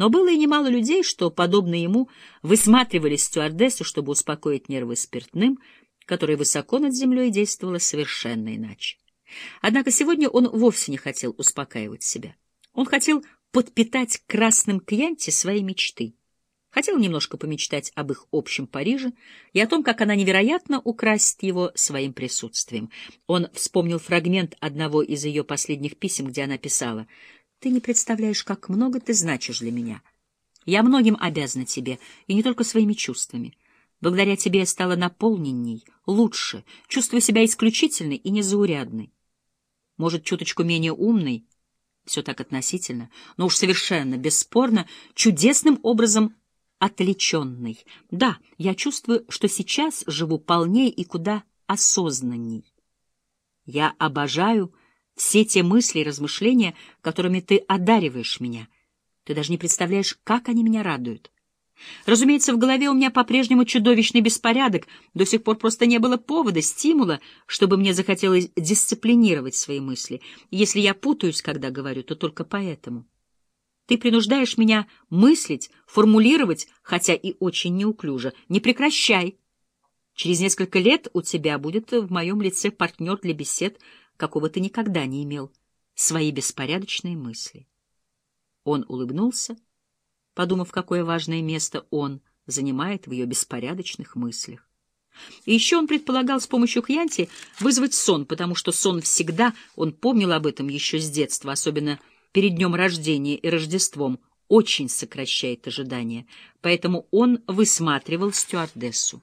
Но было и немало людей, что, подобно ему, высматривали стюардессу, чтобы успокоить нервы спиртным, которое высоко над землей действовало совершенно иначе. Однако сегодня он вовсе не хотел успокаивать себя. Он хотел подпитать красным кьянти свои мечты. Хотел немножко помечтать об их общем Париже и о том, как она невероятно украсит его своим присутствием. Он вспомнил фрагмент одного из ее последних писем, где она писала «Ты не представляешь, как много ты значишь для меня. Я многим обязана тебе, и не только своими чувствами. Благодаря тебе я стала наполненней, лучше, чувствую себя исключительной и незаурядной. Может, чуточку менее умной, все так относительно, но уж совершенно, бесспорно, чудесным образом отвлеченной. Да, я чувствую, что сейчас живу полнее и куда осознанней. Я обожаю все те мысли и размышления, которыми ты одариваешь меня. Ты даже не представляешь, как они меня радуют. Разумеется, в голове у меня по-прежнему чудовищный беспорядок, до сих пор просто не было повода, стимула, чтобы мне захотелось дисциплинировать свои мысли. Если я путаюсь, когда говорю, то только поэтому. Ты принуждаешь меня мыслить, формулировать, хотя и очень неуклюже. Не прекращай. Через несколько лет у тебя будет в моем лице партнер для бесед, какого ты никогда не имел. Свои беспорядочные мысли. Он улыбнулся, подумав, какое важное место он занимает в ее беспорядочных мыслях. И еще он предполагал с помощью Хьянти вызвать сон, потому что сон всегда, он помнил об этом еще с детства, особенно перед днем рождения и Рождеством, очень сокращает ожидания, поэтому он высматривал стюардессу.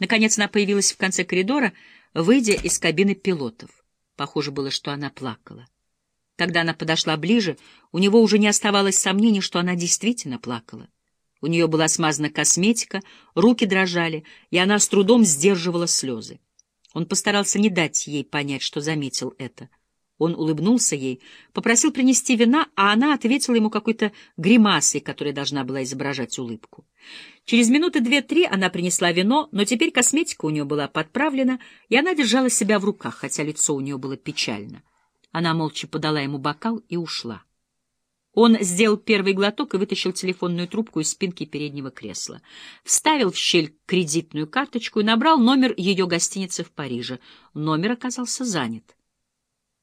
Наконец она появилась в конце коридора, выйдя из кабины пилотов. Похоже было, что она плакала. Когда она подошла ближе, у него уже не оставалось сомнений, что она действительно плакала. У нее была смазана косметика, руки дрожали, и она с трудом сдерживала слезы. Он постарался не дать ей понять, что заметил это. Он улыбнулся ей, попросил принести вина, а она ответила ему какой-то гримасой, которая должна была изображать улыбку. Через минуты две-три она принесла вино, но теперь косметика у нее была подправлена, и она держала себя в руках, хотя лицо у нее было печально. Она молча подала ему бокал и ушла. Он сделал первый глоток и вытащил телефонную трубку из спинки переднего кресла. Вставил в щель кредитную карточку и набрал номер ее гостиницы в Париже. Номер оказался занят.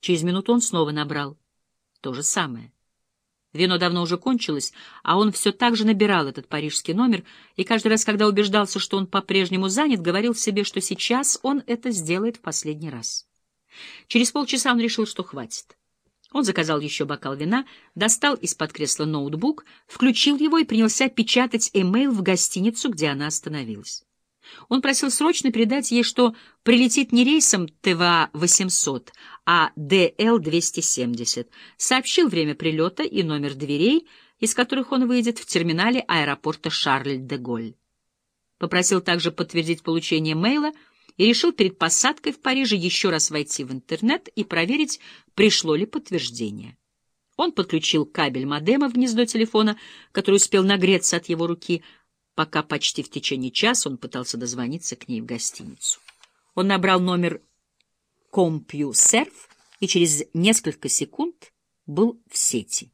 Через минуту он снова набрал. То же самое. Вино давно уже кончилось, а он все так же набирал этот парижский номер, и каждый раз, когда убеждался, что он по-прежнему занят, говорил себе, что сейчас он это сделает в последний раз. Через полчаса он решил, что хватит. Он заказал еще бокал вина, достал из-под кресла ноутбук, включил его и принялся печатать эмейл в гостиницу, где она остановилась. Он просил срочно передать ей, что прилетит не рейсом ТВА-800, а ДЛ-270. Сообщил время прилета и номер дверей, из которых он выйдет в терминале аэропорта Шарль-де-Голь. Попросил также подтвердить получение мейла — и решил перед посадкой в Париже еще раз войти в интернет и проверить, пришло ли подтверждение. Он подключил кабель модема в гнездо телефона, который успел нагреться от его руки, пока почти в течение часа он пытался дозвониться к ней в гостиницу. Он набрал номер CompuServe и через несколько секунд был в сети.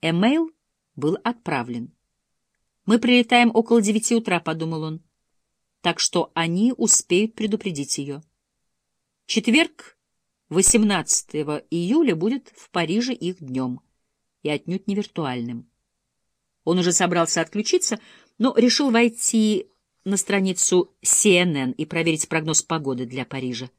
Эмейл был отправлен. «Мы прилетаем около девяти утра», — подумал он так что они успеют предупредить ее. Четверг, 18 июля, будет в Париже их днем, и отнюдь не виртуальным. Он уже собрался отключиться, но решил войти на страницу CNN и проверить прогноз погоды для Парижа.